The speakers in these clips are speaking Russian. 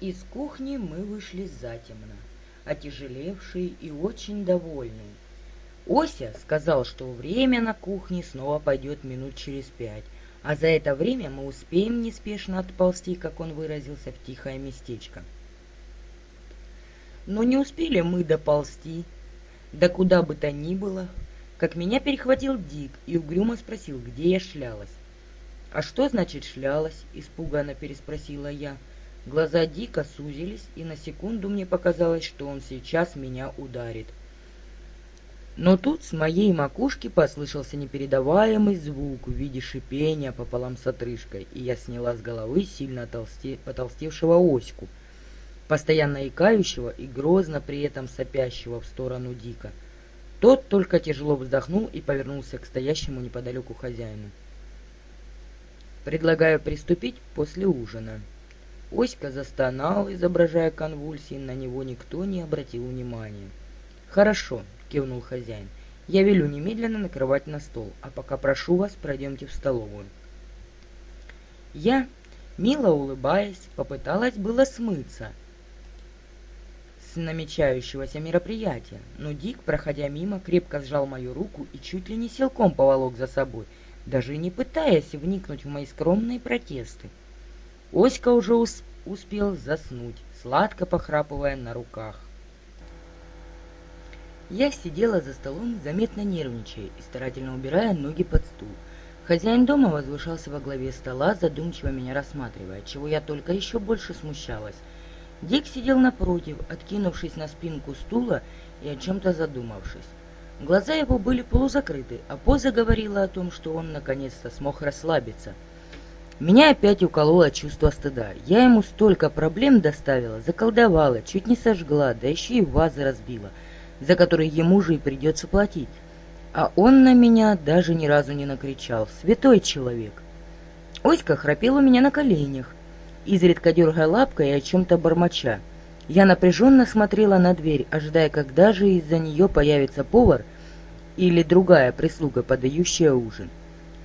Из кухни мы вышли затемно, отяжелевшие и очень довольные. Ося сказал, что время на кухне снова пойдет минут через пять, а за это время мы успеем неспешно отползти, как он выразился, в тихое местечко. Но не успели мы доползти, да куда бы то ни было, как меня перехватил Дик и угрюмо спросил, где я шлялась. «А что значит шлялась?» — испуганно переспросила я. Глаза Дика сузились, и на секунду мне показалось, что он сейчас меня ударит. Но тут с моей макушки послышался непередаваемый звук в виде шипения пополам с отрыжкой, и я сняла с головы сильно отолсте... потолстевшего оську, постоянно икающего и грозно при этом сопящего в сторону Дика. Тот только тяжело вздохнул и повернулся к стоящему неподалеку хозяину. «Предлагаю приступить после ужина». Оська застонал, изображая конвульсии, на него никто не обратил внимания. «Хорошо», — кивнул хозяин, — «я велю немедленно накрывать на стол, а пока прошу вас, пройдемте в столовую». Я, мило улыбаясь, попыталась было смыться с намечающегося мероприятия, но Дик, проходя мимо, крепко сжал мою руку и чуть ли не силком поволок за собой, даже не пытаясь вникнуть в мои скромные протесты. Оська уже ус успел заснуть, сладко похрапывая на руках. Я сидела за столом, заметно нервничая и старательно убирая ноги под стул. Хозяин дома возвышался во главе стола, задумчиво меня рассматривая, чего я только еще больше смущалась. Дик сидел напротив, откинувшись на спинку стула и о чем-то задумавшись. Глаза его были полузакрыты, а поза говорила о том, что он наконец-то смог расслабиться – меня опять укололо чувство стыда. Я ему столько проблем доставила, заколдовала, чуть не сожгла, да еще и вазы разбила, за которые ему же и придется платить. А он на меня даже ни разу не накричал. Святой человек. Оська храпел у меня на коленях, изредка дергая лапкой и о чем-то бормоча. Я напряженно смотрела на дверь, ожидая, когда же из-за нее появится повар или другая прислуга, подающая ужин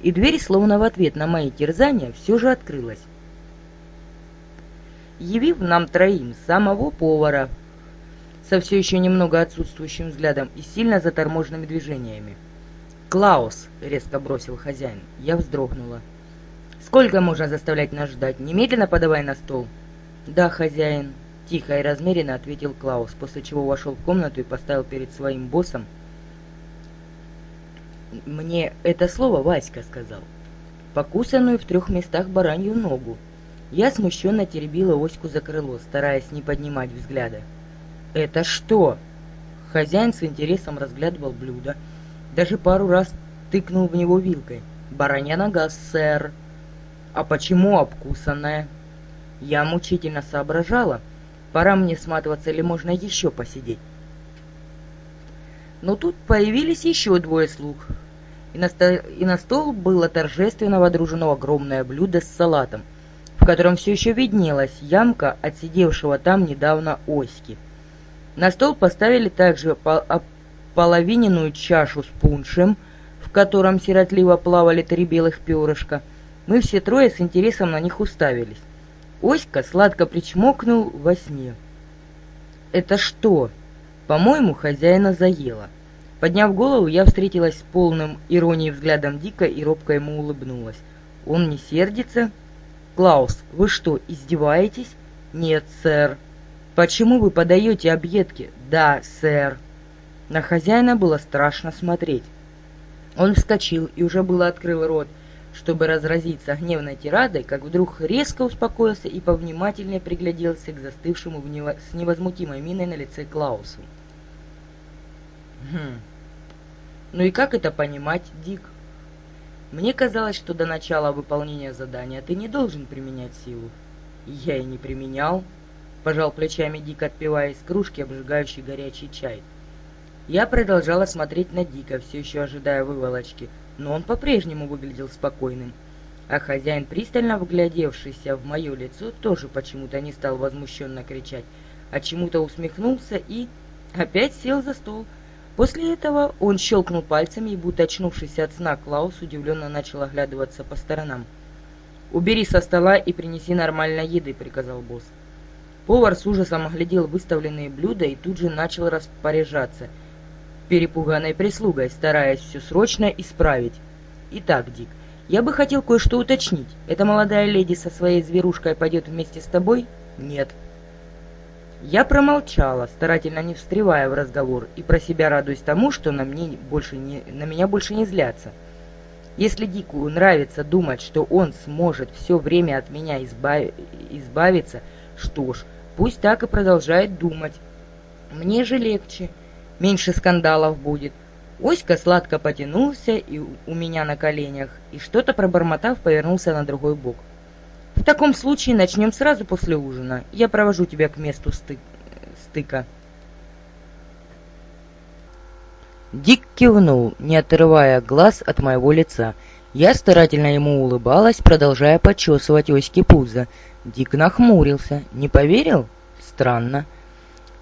и дверь, словно в ответ на мои терзания, все же открылась. Явив нам троим самого повара, со все еще немного отсутствующим взглядом и сильно заторможенными движениями. «Клаус!» — резко бросил хозяин. Я вздрогнула. «Сколько можно заставлять нас ждать? Немедленно подавай на стол!» «Да, хозяин!» — тихо и размеренно ответил Клаус, после чего вошел в комнату и поставил перед своим боссом мне это слово Васька сказал. Покусанную в трех местах баранью ногу. Я смущенно теребила оську за крыло, стараясь не поднимать взгляда. «Это что?» Хозяин с интересом разглядывал блюдо, даже пару раз тыкнул в него вилкой. «Баранья нога, сэр!» «А почему обкусанная?» Я мучительно соображала. Пора мне сматываться или можно еще посидеть. Но тут появились еще двое слуг, и на, стол, и на стол было торжественно водружено огромное блюдо с салатом, в котором все еще виднелась ямка от сидевшего там недавно оськи. На стол поставили также половиненную чашу с пуншем, в котором сиротливо плавали три белых перышка. Мы все трое с интересом на них уставились. Оська сладко причмокнул во сне. «Это что?» «По-моему, хозяина заело». Подняв голову, я встретилась с полным иронией взглядом Дика и робко ему улыбнулась. «Он не сердится?» «Клаус, вы что, издеваетесь?» «Нет, сэр». «Почему вы подаете объедки?» «Да, сэр». На хозяина было страшно смотреть. Он вскочил и уже было открыл рот, чтобы разразиться гневной тирадой, как вдруг резко успокоился и повнимательнее пригляделся к застывшему нево... с невозмутимой миной на лице Клаусу. «Хм, ну и как это понимать, Дик? Мне казалось, что до начала выполнения задания ты не должен применять силу. Я и не применял. Пожал плечами Дик, отпивая из кружки обжигающий горячий чай. Я продолжала смотреть на Дика, все еще ожидая выволочки, но он по-прежнему выглядел спокойным. А хозяин, пристально вглядевшийся в мое лицо, тоже почему-то не стал возмущенно кричать, а чему-то усмехнулся и опять сел за стол, После этого он щелкнул пальцами и, будто очнувшись от сна, Клаус удивленно начал оглядываться по сторонам. «Убери со стола и принеси нормальной еды», — приказал босс. Повар с ужасом оглядел выставленные блюда и тут же начал распоряжаться перепуганной прислугой, стараясь все срочно исправить. «Итак, Дик, я бы хотел кое-что уточнить. Эта молодая леди со своей зверушкой пойдет вместе с тобой?» «Нет». Я промолчала, старательно не встревая в разговор, и про себя радуясь тому, что на, мне больше не, на меня больше не злятся. Если Дику нравится думать, что он сможет все время от меня избав... избавиться, что ж, пусть так и продолжает думать. Мне же легче меньше скандалов будет. Оська сладко потянулся и у меня на коленях, и что-то пробормотав, повернулся на другой бок. В таком случае начнем сразу после ужина. Я провожу тебя к месту стык... стыка. Дик кивнул, не отрывая глаз от моего лица. Я старательно ему улыбалась, продолжая почесывать Оське пузо. Дик нахмурился. Не поверил? Странно.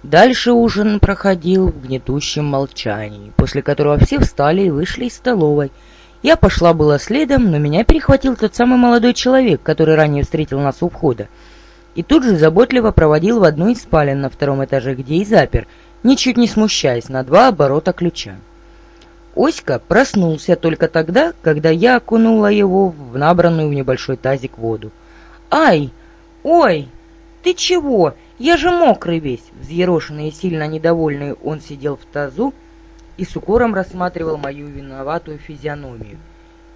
Дальше ужин проходил в гнетущем молчании, после которого все встали и вышли из столовой. Я пошла была следом, но меня перехватил тот самый молодой человек, который ранее встретил нас у входа, и тут же заботливо проводил в одну из спален на втором этаже, где и запер, ничуть не смущаясь, на два оборота ключа. Оська проснулся только тогда, когда я окунула его в набранную в небольшой тазик воду. «Ай! Ой! Ты чего? Я же мокрый весь!» Взъерошенный и сильно недовольный он сидел в тазу и с укором рассматривал мою виноватую физиономию.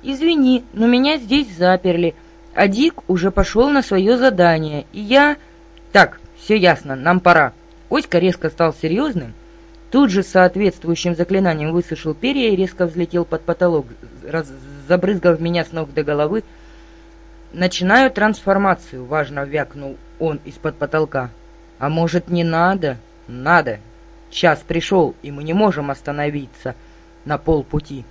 «Извини, но меня здесь заперли, а Дик уже пошел на свое задание, и я...» «Так, все ясно, нам пора». Оська резко стал серьезным, тут же соответствующим заклинанием высушил перья и резко взлетел под потолок, раз... забрызгав меня с ног до головы. «Начинаю трансформацию», — важно вякнул он из-под потолка. А может, не надо? Надо. Час пришел, и мы не можем остановиться на полпути.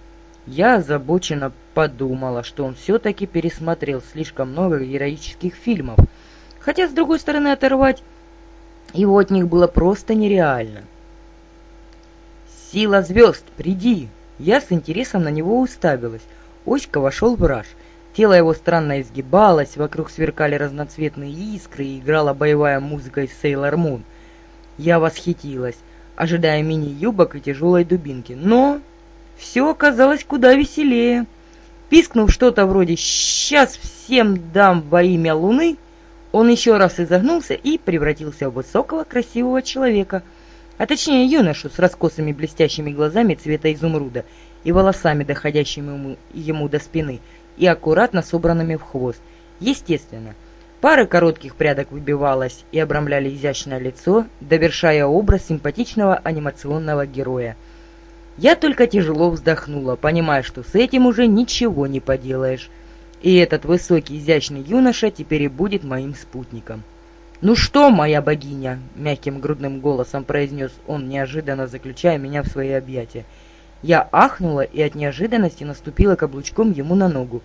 Я озабоченно подумала, что он все-таки пересмотрел слишком много героических фильмов. Хотя, с другой стороны, оторвать его от них было просто нереально. «Сила звезд, приди!» Я с интересом на него уставилась. Оська вошел в раж. Тело его странно изгибалось, вокруг сверкали разноцветные искры и играла боевая музыка из Sailor Moon. Я восхитилась, ожидая мини-юбок и тяжелой дубинки, но все оказалось куда веселее. Пискнув что-то вроде «Сейчас всем дам во имя Луны», он еще раз изогнулся и превратился в высокого красивого человека, а точнее юношу с раскосыми блестящими глазами цвета изумруда и волосами, доходящими ему, ему до спины – и аккуратно собранными в хвост. Естественно, пара коротких прядок выбивалась и обрамляли изящное лицо, довершая образ симпатичного анимационного героя. Я только тяжело вздохнула, понимая, что с этим уже ничего не поделаешь. И этот высокий изящный юноша теперь и будет моим спутником. «Ну что, моя богиня?» — мягким грудным голосом произнес он, неожиданно заключая меня в свои объятия. Я ахнула и от неожиданности наступила каблучком ему на ногу.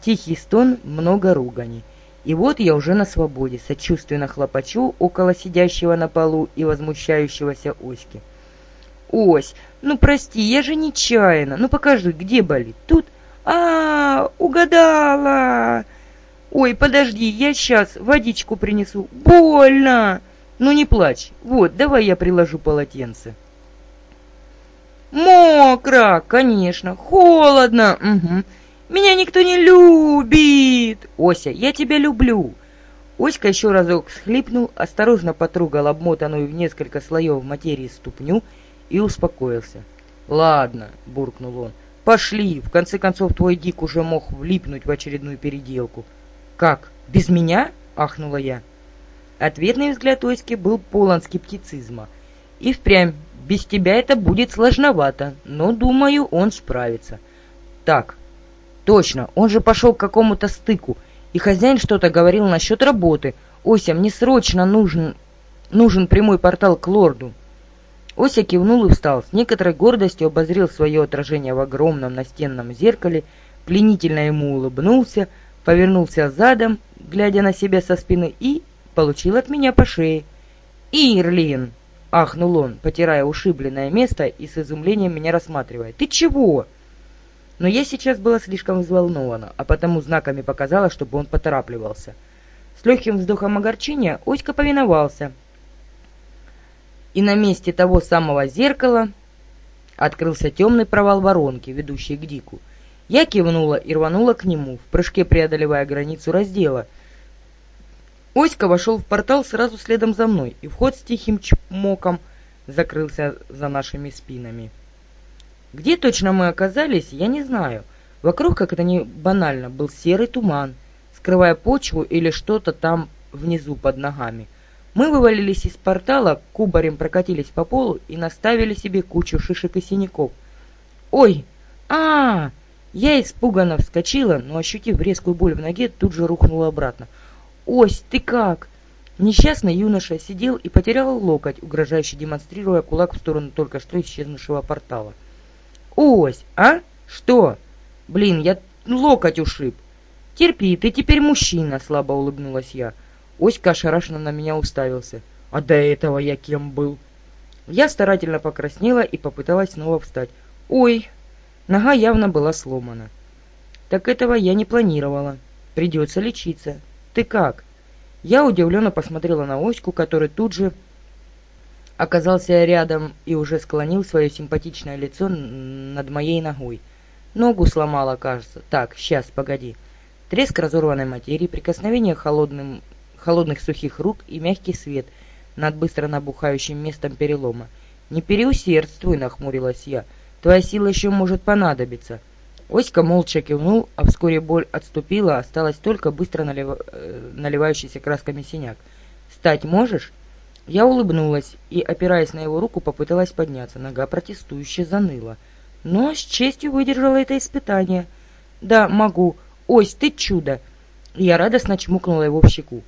Тихий стон, много руганий. И вот я уже на свободе, сочувственно хлопочу около сидящего на полу и возмущающегося Оськи. «Ось, ну прости, я же нечаянно. Ну покажи, где болит? Тут? а, -а, -а угадала! Ой, подожди, я сейчас водичку принесу. Больно! Ну не плачь. Вот, давай я приложу полотенце». Мокро, конечно, холодно, угу. Меня никто не любит. Ося, я тебя люблю. Оська еще разок схлипнул, осторожно потрогал обмотанную в несколько слоев материи ступню и успокоился. «Ладно», — буркнул он, — «пошли, в конце концов твой Дик уже мог влипнуть в очередную переделку». «Как, без меня?» — ахнула я. Ответный взгляд Оськи был полон скептицизма. И впрямь без тебя это будет сложновато, но, думаю, он справится. Так, точно, он же пошел к какому-то стыку, и хозяин что-то говорил насчет работы. Ося, мне срочно нужен, нужен прямой портал к лорду. Ося кивнул и встал, с некоторой гордостью обозрел свое отражение в огромном настенном зеркале, пленительно ему улыбнулся, повернулся задом, глядя на себя со спины, и получил от меня по шее. «Ирлин!» Ахнул он, потирая ушибленное место и с изумлением меня рассматривая. «Ты чего?» Но я сейчас была слишком взволнована, а потому знаками показала, чтобы он поторапливался. С легким вздохом огорчения Оська повиновался. И на месте того самого зеркала открылся темный провал воронки, ведущий к Дику. Я кивнула и рванула к нему, в прыжке преодолевая границу раздела. Оська вошел в портал сразу следом за мной, и вход с тихим чмоком закрылся за нашими спинами. Где точно мы оказались, я не знаю. Вокруг, как это не банально, был серый туман, скрывая почву или что-то там внизу под ногами. Мы вывалились из портала, кубарем прокатились по полу и наставили себе кучу шишек и синяков. «Ой! а, -а, -а Я испуганно вскочила, но, ощутив резкую боль в ноге, тут же рухнула обратно. «Ось, ты как?» Несчастный юноша сидел и потерял локоть, угрожающе демонстрируя кулак в сторону только что исчезнувшего портала. «Ось, а? Что? Блин, я локоть ушиб!» «Терпи, ты теперь мужчина!» — слабо улыбнулась я. Оська ошарашенно на меня уставился. «А до этого я кем был?» Я старательно покраснела и попыталась снова встать. «Ой!» Нога явно была сломана. «Так этого я не планировала. Придется лечиться. Ты как?» Я удивленно посмотрела на Оську, который тут же оказался рядом и уже склонил свое симпатичное лицо над моей ногой. Ногу сломала, кажется. Так, сейчас, погоди. Треск разорванной материи, прикосновение холодным, холодных сухих рук и мягкий свет над быстро набухающим местом перелома. «Не переусердствуй», — нахмурилась я. «Твоя сила еще может понадобиться». Оська молча кивнул, а вскоре боль отступила, осталась только быстро налив... Э, наливающийся красками синяк. «Встать можешь?» Я улыбнулась и, опираясь на его руку, попыталась подняться. Нога протестующе заныла. Но с честью выдержала это испытание. «Да, могу. Ось, ты чудо!» Я радостно чмокнула его в щеку.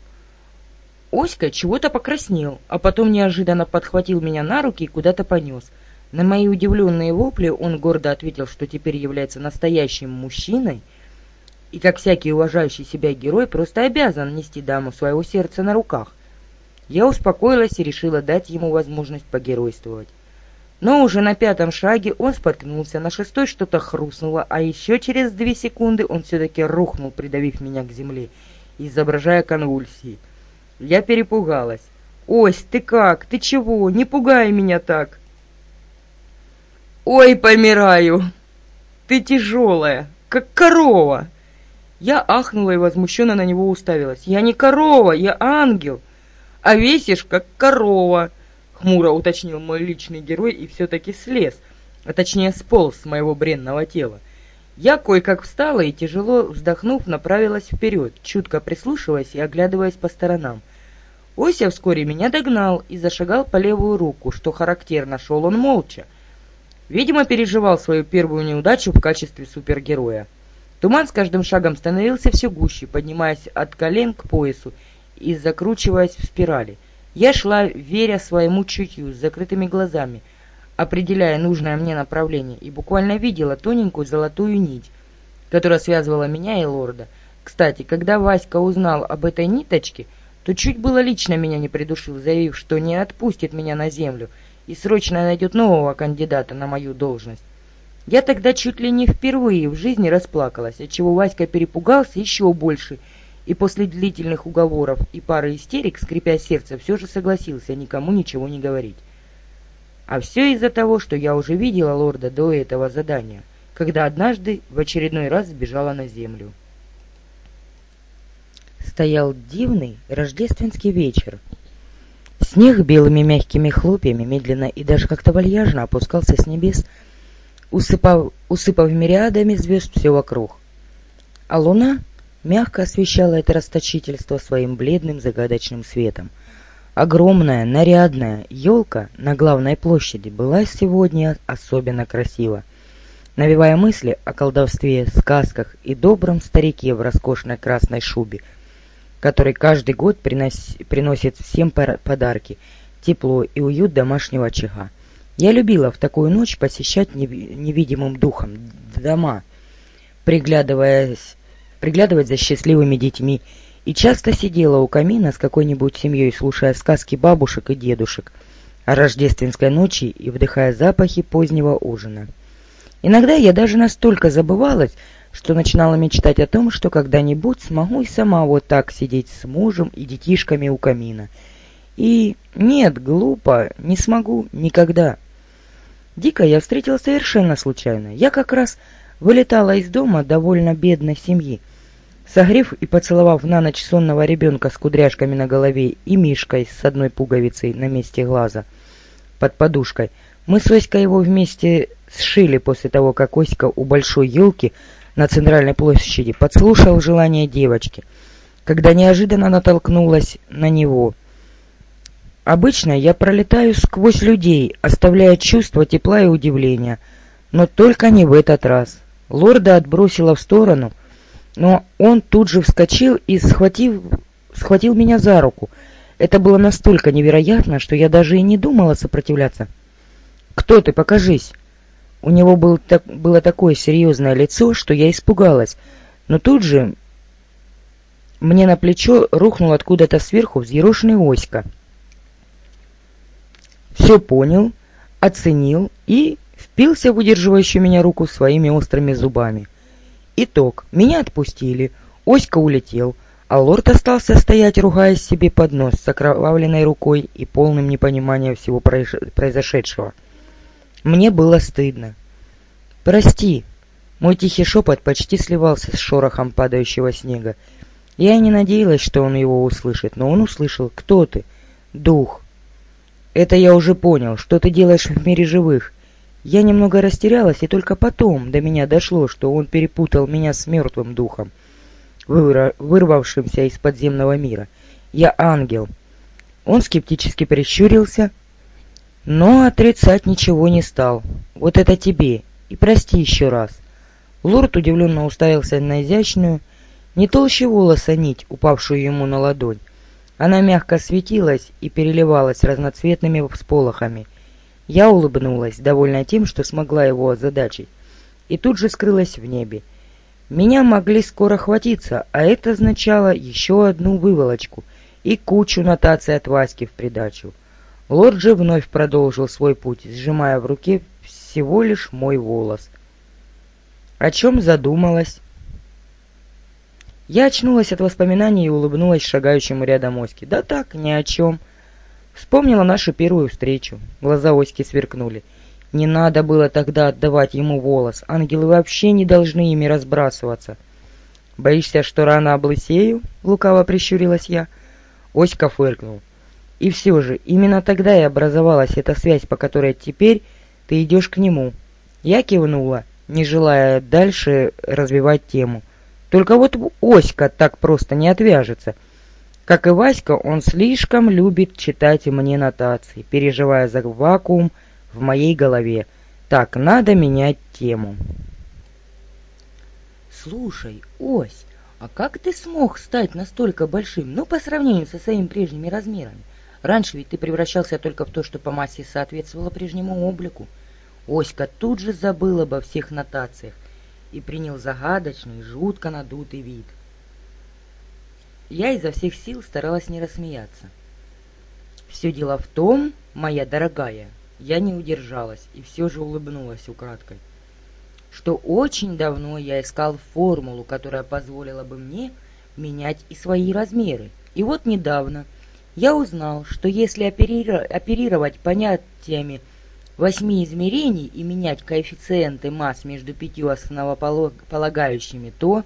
Оська чего-то покраснел, а потом неожиданно подхватил меня на руки и куда-то понес. На мои удивленные вопли он гордо ответил, что теперь является настоящим мужчиной и, как всякий уважающий себя герой, просто обязан нести даму своего сердца на руках. Я успокоилась и решила дать ему возможность погеройствовать. Но уже на пятом шаге он споткнулся, на шестой что-то хрустнуло, а еще через две секунды он все-таки рухнул, придавив меня к земле, изображая конвульсии. Я перепугалась. «Ось, ты как? Ты чего? Не пугай меня так!» «Ой, помираю! Ты тяжелая, как корова!» Я ахнула и возмущенно на него уставилась. «Я не корова, я ангел!» А весишь, как корова!» — хмуро уточнил мой личный герой и все-таки слез, а точнее сполз с моего бренного тела. Я кое-как встала и, тяжело вздохнув, направилась вперед, чутко прислушиваясь и оглядываясь по сторонам. Ося вскоре меня догнал и зашагал по левую руку, что характерно, шел он молча. Видимо, переживал свою первую неудачу в качестве супергероя. Туман с каждым шагом становился все гуще, поднимаясь от колен к поясу и закручиваясь в спирали. Я шла, веря своему чутью, с закрытыми глазами, определяя нужное мне направление, и буквально видела тоненькую золотую нить, которая связывала меня и лорда. Кстати, когда Васька узнал об этой ниточке, то чуть было лично меня не придушил, заявив, что не отпустит меня на землю и срочно найдет нового кандидата на мою должность. Я тогда чуть ли не впервые в жизни расплакалась, отчего Васька перепугался еще больше — и после длительных уговоров и пары истерик, скрипя сердце, все же согласился никому ничего не говорить. А все из-за того, что я уже видела лорда до этого задания, когда однажды в очередной раз сбежала на землю. Стоял дивный рождественский вечер. Снег белыми мягкими хлопьями медленно и даже как-то вальяжно опускался с небес, усыпав, усыпав мириадами звезд все вокруг. А луна мягко освещала это расточительство своим бледным загадочным светом. Огромная, нарядная елка на главной площади была сегодня особенно красива, навевая мысли о колдовстве, сказках и добром старике в роскошной красной шубе, который каждый год принос... приносит всем подарки, тепло и уют домашнего очага. Я любила в такую ночь посещать невидимым духом дома, приглядываясь приглядывать за счастливыми детьми, и часто сидела у камина с какой-нибудь семьей, слушая сказки бабушек и дедушек о рождественской ночи и вдыхая запахи позднего ужина. Иногда я даже настолько забывалась, что начинала мечтать о том, что когда-нибудь смогу и сама вот так сидеть с мужем и детишками у камина. И нет, глупо, не смогу никогда. Дика я встретила совершенно случайно. Я как раз вылетала из дома довольно бедной семьи. Согрев и поцеловав на ночь сонного ребенка с кудряшками на голове и мишкой с одной пуговицей на месте глаза под подушкой, мы с Оськой его вместе сшили после того, как Оська у большой елки на центральной площади подслушал желание девочки, когда неожиданно натолкнулась на него. Обычно я пролетаю сквозь людей, оставляя чувство тепла и удивления, но только не в этот раз. Лорда отбросила в сторону, но он тут же вскочил и схватив, схватил меня за руку. Это было настолько невероятно, что я даже и не думала сопротивляться. «Кто ты? Покажись!» У него был так, было такое серьезное лицо, что я испугалась, но тут же мне на плечо рухнул откуда-то сверху взъерошенный Оська. Все понял, оценил и впился в удерживающую меня руку своими острыми зубами. Итог. Меня отпустили, Оська улетел, а лорд остался стоять, ругаясь себе под нос с окровавленной рукой и полным непониманием всего произошедшего. Мне было стыдно. «Прости!» Мой тихий шепот почти сливался с шорохом падающего снега. Я не надеялась, что он его услышит, но он услышал. «Кто ты?» «Дух». «Это я уже понял. Что ты делаешь в мире живых?» Я немного растерялась, и только потом до меня дошло, что он перепутал меня с мертвым духом, вырвавшимся из подземного мира. Я ангел. Он скептически прищурился, но отрицать ничего не стал. Вот это тебе. И прости еще раз. Лорд удивленно уставился на изящную, не толще волоса нить, упавшую ему на ладонь. Она мягко светилась и переливалась разноцветными всполохами. Я улыбнулась, довольная тем, что смогла его озадачить, и тут же скрылась в небе. Меня могли скоро хватиться, а это означало еще одну выволочку и кучу нотаций от Васьки в придачу. Лорд же вновь продолжил свой путь, сжимая в руке всего лишь мой волос. О чем задумалась? Я очнулась от воспоминаний и улыбнулась шагающему рядом Оське. Да так, ни о чем. Вспомнила нашу первую встречу. Глаза Оськи сверкнули. Не надо было тогда отдавать ему волос. Ангелы вообще не должны ими разбрасываться. «Боишься, что рано облысею?» — лукаво прищурилась я. Оська фыркнул. И все же, именно тогда и образовалась эта связь, по которой теперь ты идешь к нему. Я кивнула, не желая дальше развивать тему. Только вот Оська так просто не отвяжется. Как и Васька, он слишком любит читать мне нотации, переживая за вакуум в моей голове. Так, надо менять тему. Слушай, Ось, а как ты смог стать настолько большим, ну, по сравнению со своими прежними размерами? Раньше ведь ты превращался только в то, что по массе соответствовало прежнему облику. Оська тут же забыл обо всех нотациях и принял загадочный, жутко надутый вид. Я изо всех сил старалась не рассмеяться. Все дело в том, моя дорогая, я не удержалась и все же улыбнулась украдкой, что очень давно я искал формулу, которая позволила бы мне менять и свои размеры. И вот недавно я узнал, что если оперировать понятиями восьми измерений и менять коэффициенты масс между пятью основополагающими, то...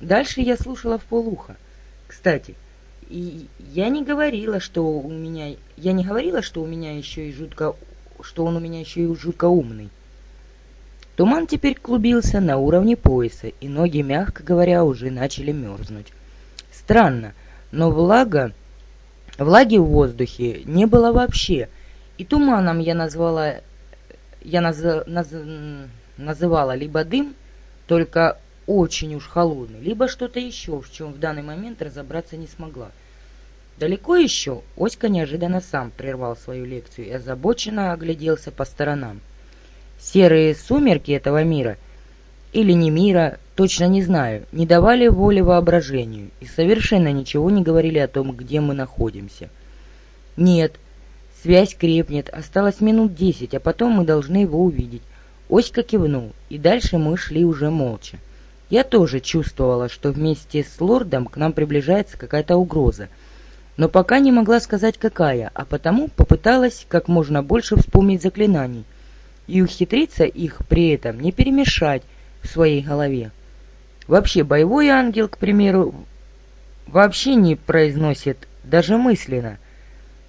Дальше я слушала в полухо. Кстати, и я не говорила, что у меня... Я не говорила, что у меня еще и жутко... Что он у меня еще и жутко умный. Туман теперь клубился на уровне пояса, и ноги, мягко говоря, уже начали мерзнуть. Странно, но влага, влаги в воздухе не было вообще, и туманом я назвала, я наз, наз, называла либо дым, только очень уж холодный, либо что-то еще, в чем в данный момент разобраться не смогла. Далеко еще Оська неожиданно сам прервал свою лекцию и озабоченно огляделся по сторонам. Серые сумерки этого мира, или не мира, точно не знаю, не давали воли воображению и совершенно ничего не говорили о том, где мы находимся. Нет, связь крепнет, осталось минут десять, а потом мы должны его увидеть. Оська кивнул, и дальше мы шли уже молча. Я тоже чувствовала, что вместе с лордом к нам приближается какая-то угроза, но пока не могла сказать какая, а потому попыталась как можно больше вспомнить заклинаний и ухитриться их при этом не перемешать в своей голове. Вообще, боевой ангел, к примеру, вообще не произносит даже мысленно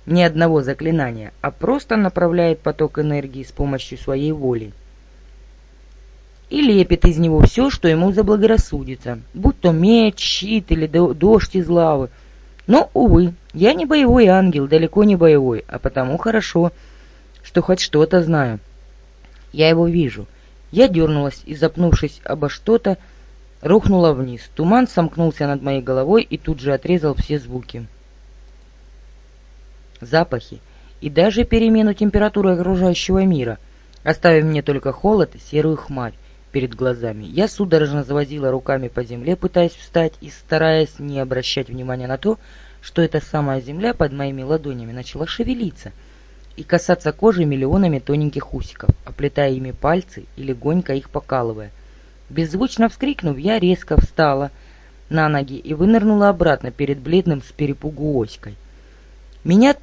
ни одного заклинания, а просто направляет поток энергии с помощью своей воли и лепит из него все, что ему заблагорассудится, будь то меч, щит или дождь из лавы. Но, увы, я не боевой ангел, далеко не боевой, а потому хорошо, что хоть что-то знаю. Я его вижу. Я дернулась и, запнувшись обо что-то, рухнула вниз. Туман сомкнулся над моей головой и тут же отрезал все звуки. Запахи и даже перемену температуры окружающего мира, оставив мне только холод и серую хмарь перед глазами. Я судорожно завозила руками по земле, пытаясь встать и стараясь не обращать внимания на то, что эта самая земля под моими ладонями начала шевелиться и касаться кожи миллионами тоненьких усиков, оплетая ими пальцы и легонько их покалывая. Беззвучно вскрикнув, я резко встала на ноги и вынырнула обратно перед бледным с перепугу оськой. Меня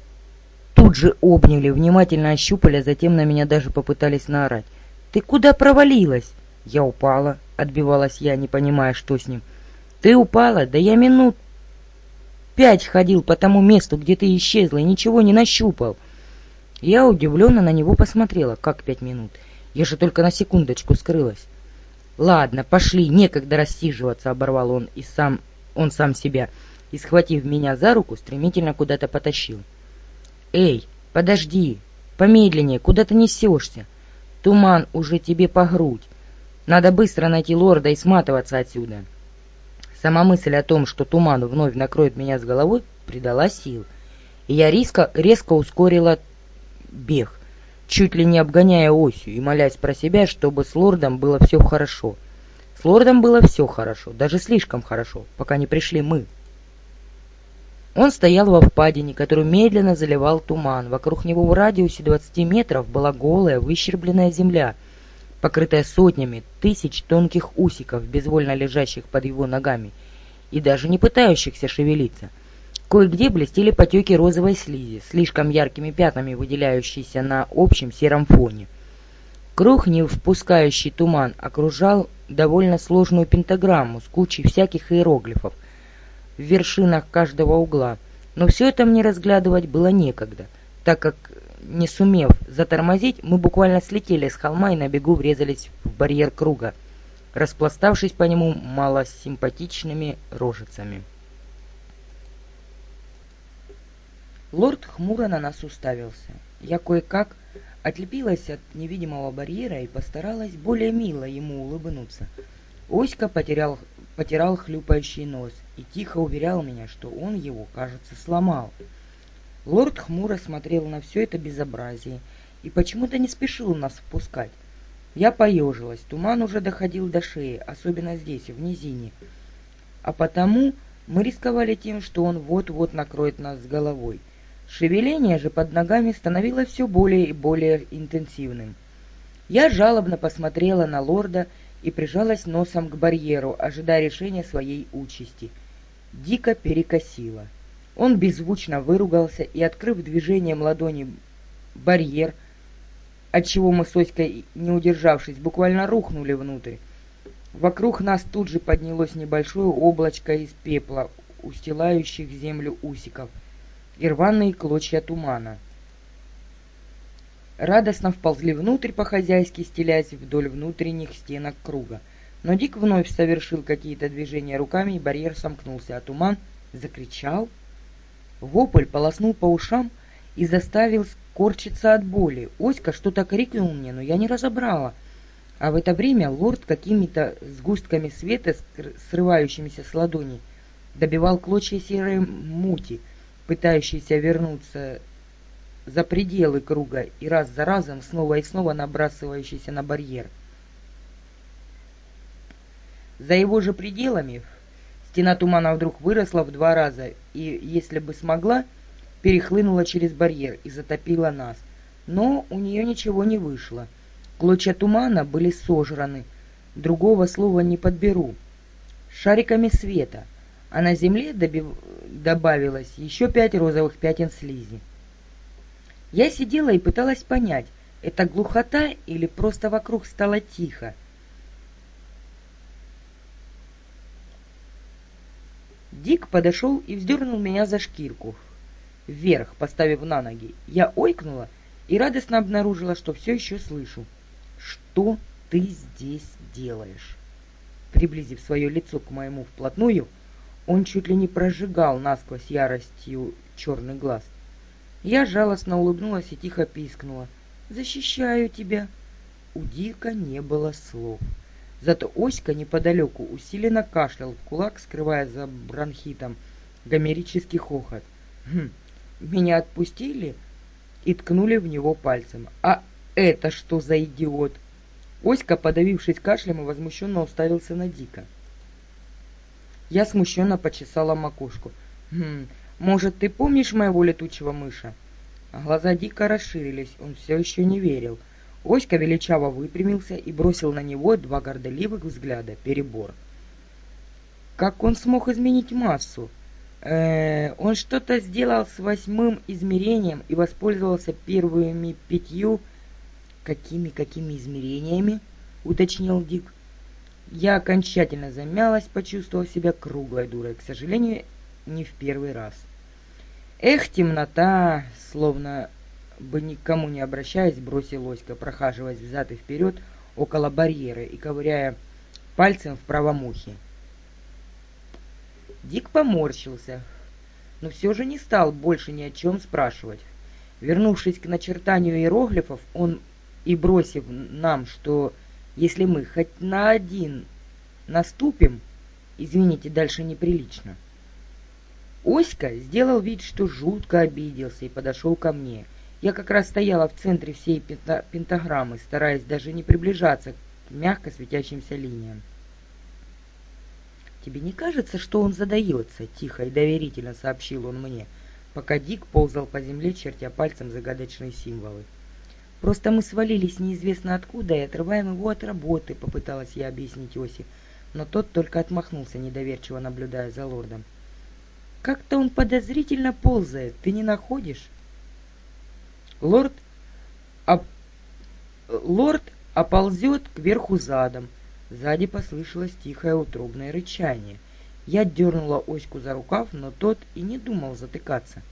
тут же обняли, внимательно ощупали, а затем на меня даже попытались наорать. «Ты куда провалилась?» «Я упала», — отбивалась я, не понимая, что с ним. «Ты упала? Да я минут пять ходил по тому месту, где ты исчезла, и ничего не нащупал». Я удивленно на него посмотрела. «Как пять минут? Я же только на секундочку скрылась». «Ладно, пошли, некогда рассиживаться», — оборвал он и сам, он сам себя, и, схватив меня за руку, стремительно куда-то потащил. «Эй, подожди, помедленнее, куда ты несешься? Туман уже тебе по грудь. Надо быстро найти лорда и сматываться отсюда. Сама мысль о том, что туман вновь накроет меня с головой, придала сил, и я резко, резко ускорила бег, чуть ли не обгоняя осью и молясь про себя, чтобы с лордом было все хорошо. С лордом было все хорошо, даже слишком хорошо, пока не пришли мы. Он стоял во впадине, которую медленно заливал туман. Вокруг него в радиусе 20 метров была голая, выщербленная земля — покрытая сотнями тысяч тонких усиков, безвольно лежащих под его ногами и даже не пытающихся шевелиться. Кое-где блестели потеки розовой слизи, слишком яркими пятнами выделяющиеся на общем сером фоне. Круг, не впускающий туман, окружал довольно сложную пентаграмму с кучей всяких иероглифов в вершинах каждого угла, но все это мне разглядывать было некогда, так как не сумев затормозить, мы буквально слетели с холма и на бегу врезались в барьер круга, распластавшись по нему малосимпатичными рожицами. Лорд хмуро на нас уставился. Я кое-как отлепилась от невидимого барьера и постаралась более мило ему улыбнуться. Оська потерял, потирал хлюпающий нос и тихо уверял меня, что он его, кажется, сломал. Лорд хмуро смотрел на все это безобразие и почему-то не спешил нас впускать. Я поежилась, туман уже доходил до шеи, особенно здесь, в низине. А потому мы рисковали тем, что он вот-вот накроет нас с головой. Шевеление же под ногами становилось все более и более интенсивным. Я жалобно посмотрела на лорда и прижалась носом к барьеру, ожидая решения своей участи. Дико перекосила. Он беззвучно выругался и, открыв движением ладони барьер, отчего мы с Оськой, не удержавшись, буквально рухнули внутрь. Вокруг нас тут же поднялось небольшое облачко из пепла, устилающих землю усиков, и рваные клочья тумана. Радостно вползли внутрь по-хозяйски, стелясь вдоль внутренних стенок круга. Но Дик вновь совершил какие-то движения руками, и барьер сомкнулся, а туман закричал — Вопль полоснул по ушам и заставил корчиться от боли. Оська что-то крикнул мне, но я не разобрала. А в это время лорд какими-то сгустками света, срывающимися с ладони, добивал клочья серой мути, пытающиеся вернуться за пределы круга и раз за разом снова и снова набрасывающиеся на барьер. За его же пределами Стена тумана вдруг выросла в два раза и, если бы смогла, перехлынула через барьер и затопила нас. Но у нее ничего не вышло. Клочья тумана были сожраны, другого слова не подберу, шариками света, а на земле добив... добавилось еще пять розовых пятен слизи. Я сидела и пыталась понять, это глухота или просто вокруг стало тихо. Дик подошел и вздернул меня за шкирку. Вверх, поставив на ноги. Я ойкнула и радостно обнаружила, что все еще слышу. «Что ты здесь делаешь?» Приблизив свое лицо к моему вплотную, он чуть ли не прожигал насквозь яростью черный глаз. Я жалостно улыбнулась и тихо пискнула. «Защищаю тебя!» У Дика не было слов. Зато Оська неподалеку усиленно кашлял в кулак, скрывая за бронхитом гомерический хохот. Хм, меня отпустили и ткнули в него пальцем. «А это что за идиот?» Оська, подавившись кашлем, и возмущенно уставился на Дика. Я смущенно почесала макушку. «Хм, может, ты помнишь моего летучего мыша?» Глаза Дика расширились, он все еще не верил. Оська величаво выпрямился и бросил на него два горделивых взгляда, перебор. Как он смог изменить массу? Э -э, он что-то сделал с восьмым измерением и воспользовался первыми пятью... Какими-какими измерениями? Уточнил Дик. Я окончательно замялась, почувствовав себя круглой дурой. К сожалению, не в первый раз. Эх, темнота, словно бы никому не обращаясь, бросил Оська, прохаживаясь взад и вперед около барьера и ковыряя пальцем в правом ухе. Дик поморщился, но все же не стал больше ни о чем спрашивать. Вернувшись к начертанию иероглифов, он и бросив нам, что если мы хоть на один наступим, извините, дальше неприлично. Оська сделал вид, что жутко обиделся и подошел ко мне. Я как раз стояла в центре всей пентаграммы, стараясь даже не приближаться к мягко светящимся линиям. «Тебе не кажется, что он задается?» — тихо и доверительно сообщил он мне, пока Дик ползал по земле, чертя пальцем загадочные символы. «Просто мы свалились неизвестно откуда и отрываем его от работы», — попыталась я объяснить Оси, но тот только отмахнулся, недоверчиво наблюдая за лордом. «Как-то он подозрительно ползает, ты не находишь?» Лорд, оп... лорд оползет кверху задом, Сзади послышалось тихое утробное рычание. Я дернула Оську за рукав, но тот и не думал затыкаться.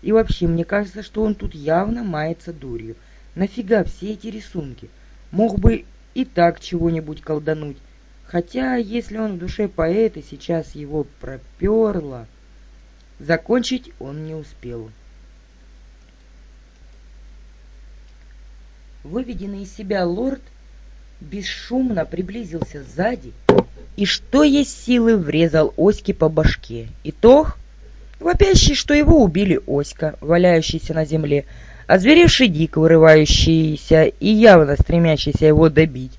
И вообще, мне кажется, что он тут явно мается дурью. Нафига все эти рисунки? Мог бы и так чего-нибудь колдануть. Хотя, если он в душе поэт, и сейчас его проперло... Закончить он не успел. Выведенный из себя лорд бесшумно приблизился сзади и что есть силы врезал Оське по башке. Итог — вопящий, что его убили Оська, валяющийся на земле, озверевший дик, вырывающийся и явно стремящийся его добить,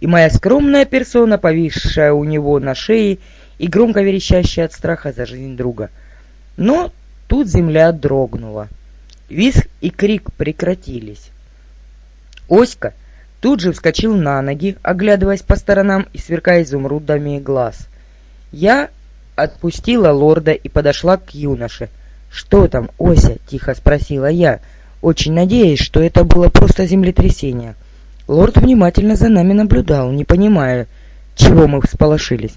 и моя скромная персона, повисшая у него на шее и громко верещащая от страха за жизнь друга. Но тут земля дрогнула. Визг и крик прекратились. Оська Тут же вскочил на ноги, оглядываясь по сторонам и сверкая изумрудами глаз. Я отпустила лорда и подошла к юноше. «Что там, Ося?» — тихо спросила я, очень надеясь, что это было просто землетрясение. Лорд внимательно за нами наблюдал, не понимая, чего мы всполошились.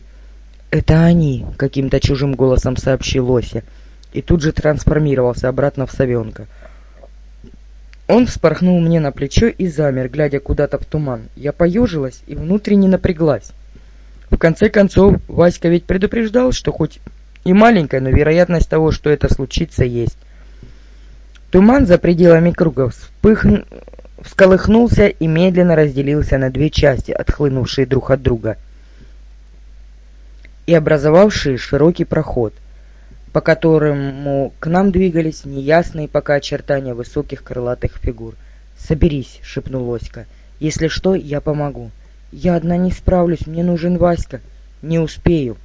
«Это они!» — каким-то чужим голосом сообщил Ося, и тут же трансформировался обратно в совенка — он вспорхнул мне на плечо и замер, глядя куда-то в туман. Я поежилась и внутренне напряглась. В конце концов, Васька ведь предупреждал, что хоть и маленькая, но вероятность того, что это случится, есть. Туман за пределами круга вспыхн... всколыхнулся и медленно разделился на две части, отхлынувшие друг от друга, и образовавшие широкий проход по которому к нам двигались неясные пока очертания высоких крылатых фигур. «Соберись», — шепнул Оська. «Если что, я помогу». «Я одна не справлюсь, мне нужен Васька». «Не успею».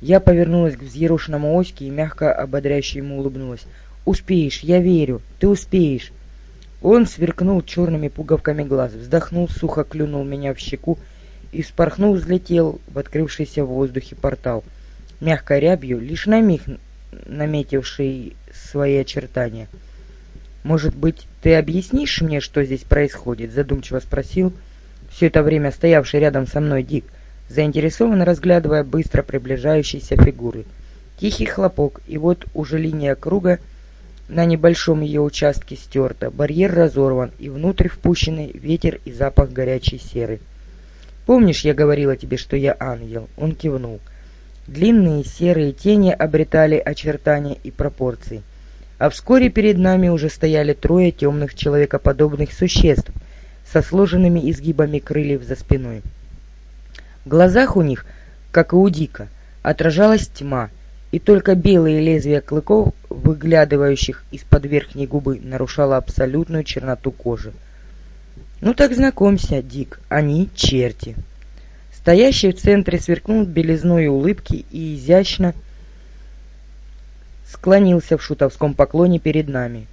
Я повернулась к взъерошенному Оське и мягко ободряюще ему улыбнулась. «Успеешь, я верю, ты успеешь». Он сверкнул черными пуговками глаз, вздохнул, сухо клюнул меня в щеку и спорхнул, взлетел в открывшийся в воздухе портал, мягкой рябью, лишь на миг наметивший свои очертания. «Может быть, ты объяснишь мне, что здесь происходит?» — задумчиво спросил все это время стоявший рядом со мной Дик, заинтересованно разглядывая быстро приближающиеся фигуры. Тихий хлопок, и вот уже линия круга — на небольшом ее участке стерто, барьер разорван, и внутрь впущены ветер и запах горячей серы. «Помнишь, я говорила тебе, что я ангел?» Он кивнул. Длинные серые тени обретали очертания и пропорции. А вскоре перед нами уже стояли трое темных человекоподобных существ со сложенными изгибами крыльев за спиной. В глазах у них, как и у Дика, отражалась тьма — и только белые лезвия клыков, выглядывающих из-под верхней губы, нарушало абсолютную черноту кожи. «Ну так знакомься, Дик, они черти». Стоящий в центре сверкнул белизной улыбки и изящно склонился в шутовском поклоне перед нами.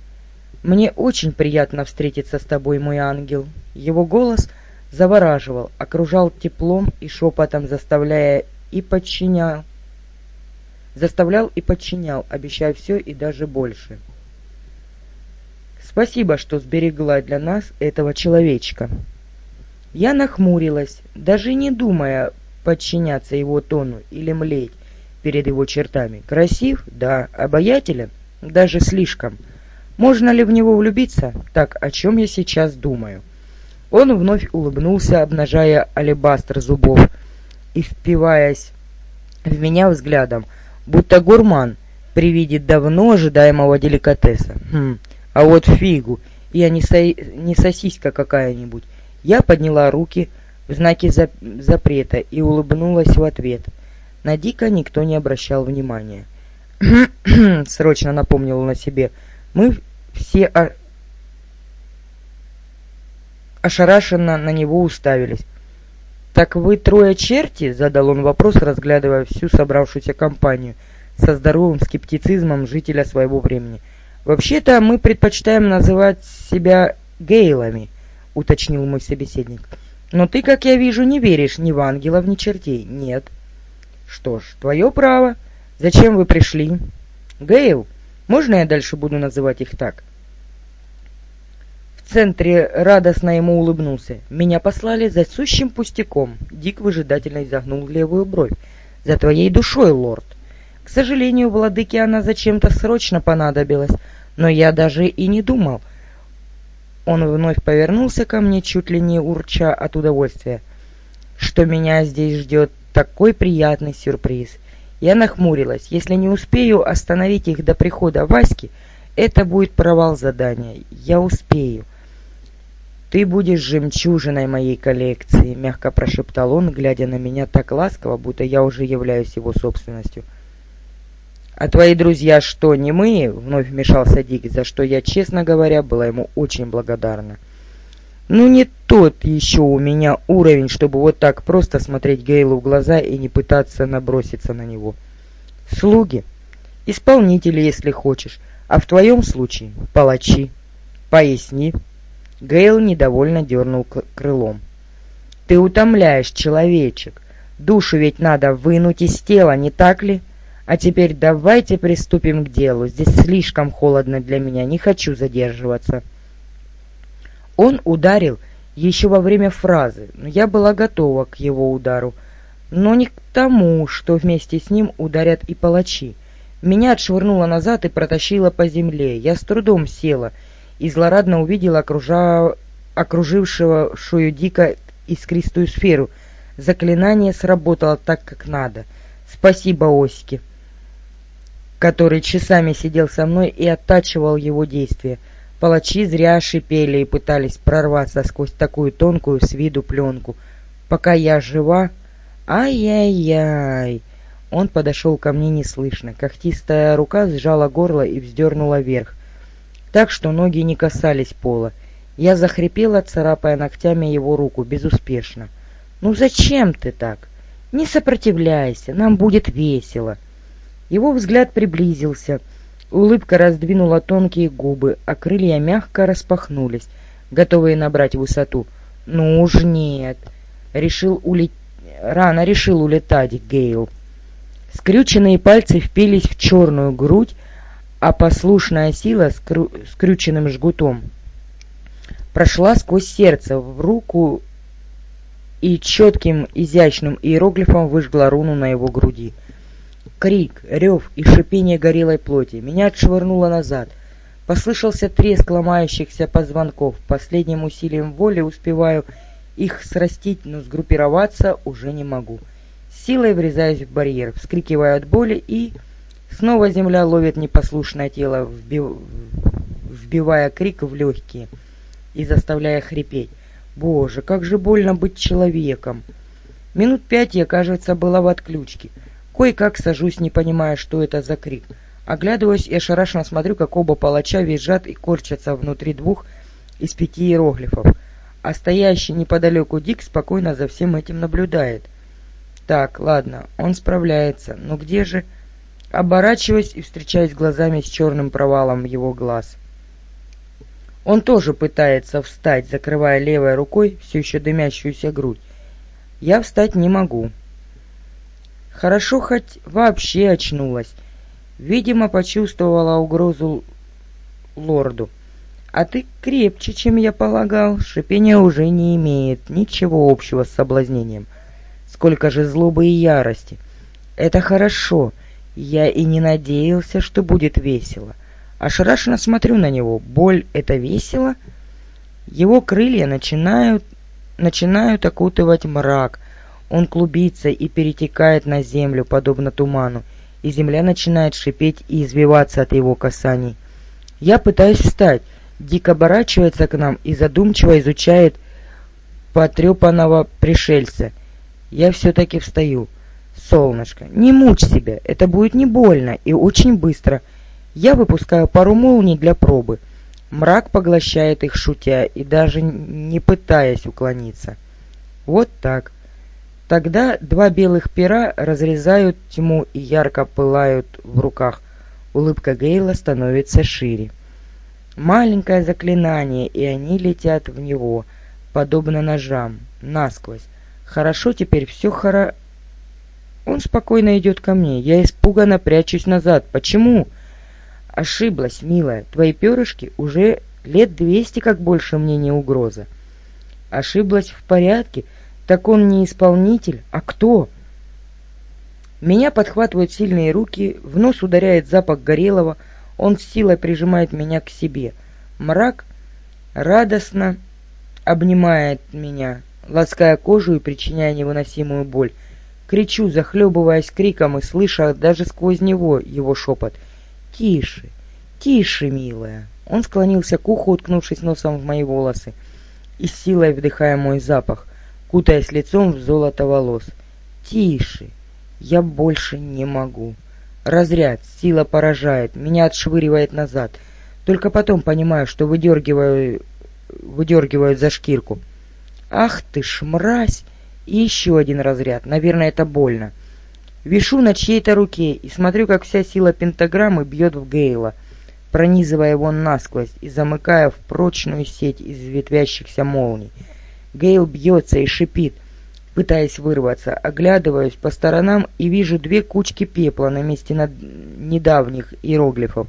«Мне очень приятно встретиться с тобой, мой ангел». Его голос завораживал, окружал теплом и шепотом, заставляя и подчинял заставлял и подчинял, обещая все и даже больше. Спасибо, что сберегла для нас этого человечка. Я нахмурилась, даже не думая подчиняться его тону или млеть перед его чертами. Красив? Да. Обаятелен? Даже слишком. Можно ли в него влюбиться? Так, о чем я сейчас думаю? Он вновь улыбнулся, обнажая алебастр зубов и впиваясь в меня взглядом, будто гурман при виде давно ожидаемого деликатеса. Хм, а вот фигу, я не, со... не сосиска какая-нибудь. Я подняла руки в знаке зап... запрета и улыбнулась в ответ. На Дика никто не обращал внимания. Срочно напомнил на себе. Мы все о... ошарашенно на него уставились. «Так вы трое черти?» — задал он вопрос, разглядывая всю собравшуюся компанию со здоровым скептицизмом жителя своего времени. «Вообще-то мы предпочитаем называть себя гейлами», — уточнил мой собеседник. «Но ты, как я вижу, не веришь ни в ангелов, ни чертей». «Нет». «Что ж, твое право. Зачем вы пришли?» «Гейл? Можно я дальше буду называть их так?» В центре радостно ему улыбнулся. «Меня послали за сущим пустяком!» Дик выжидательно изогнул левую бровь. «За твоей душой, лорд!» К сожалению, владыке она зачем-то срочно понадобилась, но я даже и не думал. Он вновь повернулся ко мне, чуть ли не урча от удовольствия. Что меня здесь ждет такой приятный сюрприз. Я нахмурилась. Если не успею остановить их до прихода Васьки, это будет провал задания. Я успею. «Ты будешь жемчужиной моей коллекции», — мягко прошептал он, глядя на меня так ласково, будто я уже являюсь его собственностью. «А твои друзья что, не мы?» — вновь вмешался Дик, за что я, честно говоря, была ему очень благодарна. «Ну не тот еще у меня уровень, чтобы вот так просто смотреть Гейлу в глаза и не пытаться наброситься на него. Слуги, исполнители, если хочешь, а в твоем случае палачи. Поясни». Гейл недовольно дернул крылом. «Ты утомляешь, человечек. Душу ведь надо вынуть из тела, не так ли? А теперь давайте приступим к делу. Здесь слишком холодно для меня, не хочу задерживаться». Он ударил еще во время фразы, но я была готова к его удару, но не к тому, что вместе с ним ударят и палачи. Меня отшвырнуло назад и протащило по земле. Я с трудом села — и злорадно увидел окружа... окружившего Шую Дика искристую сферу. Заклинание сработало так, как надо. Спасибо Оське, который часами сидел со мной и оттачивал его действия. Палачи зря шипели и пытались прорваться сквозь такую тонкую с виду пленку. Пока я жива... Ай-яй-яй! Он подошел ко мне неслышно. Когтистая рука сжала горло и вздернула вверх так что ноги не касались пола. Я захрипела, царапая ногтями его руку, безуспешно. «Ну зачем ты так? Не сопротивляйся, нам будет весело». Его взгляд приблизился. Улыбка раздвинула тонкие губы, а крылья мягко распахнулись, готовые набрать высоту. «Ну уж нет!» Решил улет... Рано решил улетать Гейл. Скрюченные пальцы впились в черную грудь, а послушная сила с кру... скрюченным жгутом прошла сквозь сердце в руку и четким изящным иероглифом выжгла руну на его груди. Крик, рев и шипение горелой плоти. Меня отшвырнуло назад. Послышался треск ломающихся позвонков. Последним усилием воли успеваю их срастить, но сгруппироваться уже не могу. Силой врезаюсь в барьер, вскрикиваю от боли и... Снова земля ловит непослушное тело, вбив... вбивая крик в легкие и заставляя хрипеть. Боже, как же больно быть человеком! Минут пять я, кажется, была в отключке. Кое-как сажусь, не понимая, что это за крик. Оглядываюсь и ошарашенно смотрю, как оба палача визжат и корчатся внутри двух из пяти иероглифов. А стоящий неподалеку Дик спокойно за всем этим наблюдает. Так, ладно, он справляется, но где же... Оборачиваюсь и встречаюсь глазами с черным провалом его глаз. Он тоже пытается встать, закрывая левой рукой все еще дымящуюся грудь. Я встать не могу. Хорошо хоть вообще очнулась. Видимо, почувствовала угрозу лорду. А ты крепче, чем я полагал. Шипение уже не имеет ничего общего с соблазнением. Сколько же злобы и ярости. Это хорошо. Я и не надеялся, что будет весело. Ошарашенно смотрю на него. Боль — это весело? Его крылья начинают, начинают окутывать мрак. Он клубится и перетекает на землю, подобно туману, и земля начинает шипеть и извиваться от его касаний. Я пытаюсь встать. Дик оборачивается к нам и задумчиво изучает потрепанного пришельца. Я все-таки встаю. Солнышко, не мучь себя, это будет не больно и очень быстро — я выпускаю пару молний для пробы. Мрак поглощает их, шутя, и даже не пытаясь уклониться. Вот так. Тогда два белых пера разрезают тьму и ярко пылают в руках. Улыбка Гейла становится шире. Маленькое заклинание, и они летят в него, подобно ножам, насквозь. Хорошо, теперь все хоро... Он спокойно идет ко мне. Я испуганно прячусь назад. Почему? Ошиблась, милая. Твои перышки уже лет двести как больше мне не угроза. Ошиблась в порядке. Так он не исполнитель, а кто? Меня подхватывают сильные руки, в нос ударяет запах горелого, он с силой прижимает меня к себе. Мрак радостно обнимает меня, лаская кожу и причиняя невыносимую боль. Кричу, захлебываясь криком и слыша даже сквозь него его шепот — «Тише, тише, милая!» Он склонился к уху, уткнувшись носом в мои волосы, и силой вдыхая мой запах, кутаясь лицом в золото волос. «Тише! Я больше не могу!» Разряд, сила поражает, меня отшвыривает назад. Только потом понимаю, что выдергиваю, выдергивают за шкирку. «Ах ты ж, мразь!» И еще один разряд. Наверное, это больно. Вишу на чьей-то руке и смотрю, как вся сила пентаграммы бьет в Гейла, пронизывая его насквозь и замыкая в прочную сеть из ветвящихся молний. Гейл бьется и шипит, пытаясь вырваться. Оглядываюсь по сторонам и вижу две кучки пепла на месте над... недавних иероглифов.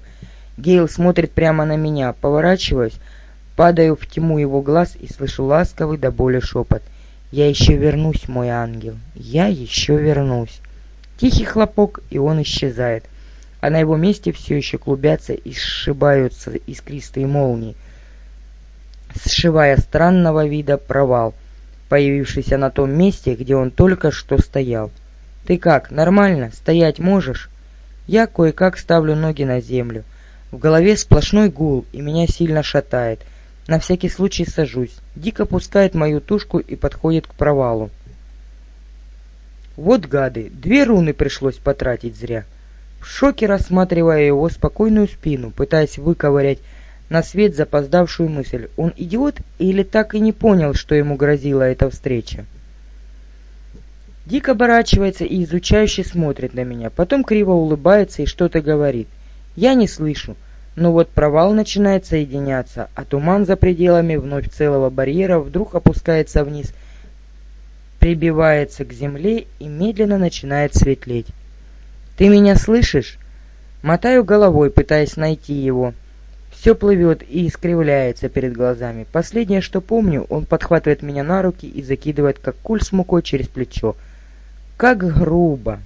Гейл смотрит прямо на меня, поворачиваюсь, падаю в тьму его глаз и слышу ласковый до боли шепот. «Я еще вернусь, мой ангел, я еще вернусь». Тихий хлопок, и он исчезает, а на его месте все еще клубятся и сшибаются искристые молнии, сшивая странного вида провал, появившийся на том месте, где он только что стоял. «Ты как, нормально? Стоять можешь?» Я кое-как ставлю ноги на землю. В голове сплошной гул, и меня сильно шатает. На всякий случай сажусь. Дик опускает мою тушку и подходит к провалу. Вот гады, две руны пришлось потратить зря. В шоке рассматривая его спокойную спину, пытаясь выковырять на свет запоздавшую мысль. Он идиот или так и не понял, что ему грозила эта встреча? Дик оборачивается и изучающе смотрит на меня, потом криво улыбается и что-то говорит. Я не слышу. Но вот провал начинает соединяться, а туман за пределами вновь целого барьера вдруг опускается вниз, прибивается к земле и медленно начинает светлеть. «Ты меня слышишь?» Мотаю головой, пытаясь найти его. Все плывет и искривляется перед глазами. Последнее, что помню, он подхватывает меня на руки и закидывает, как куль с мукой, через плечо. Как грубо!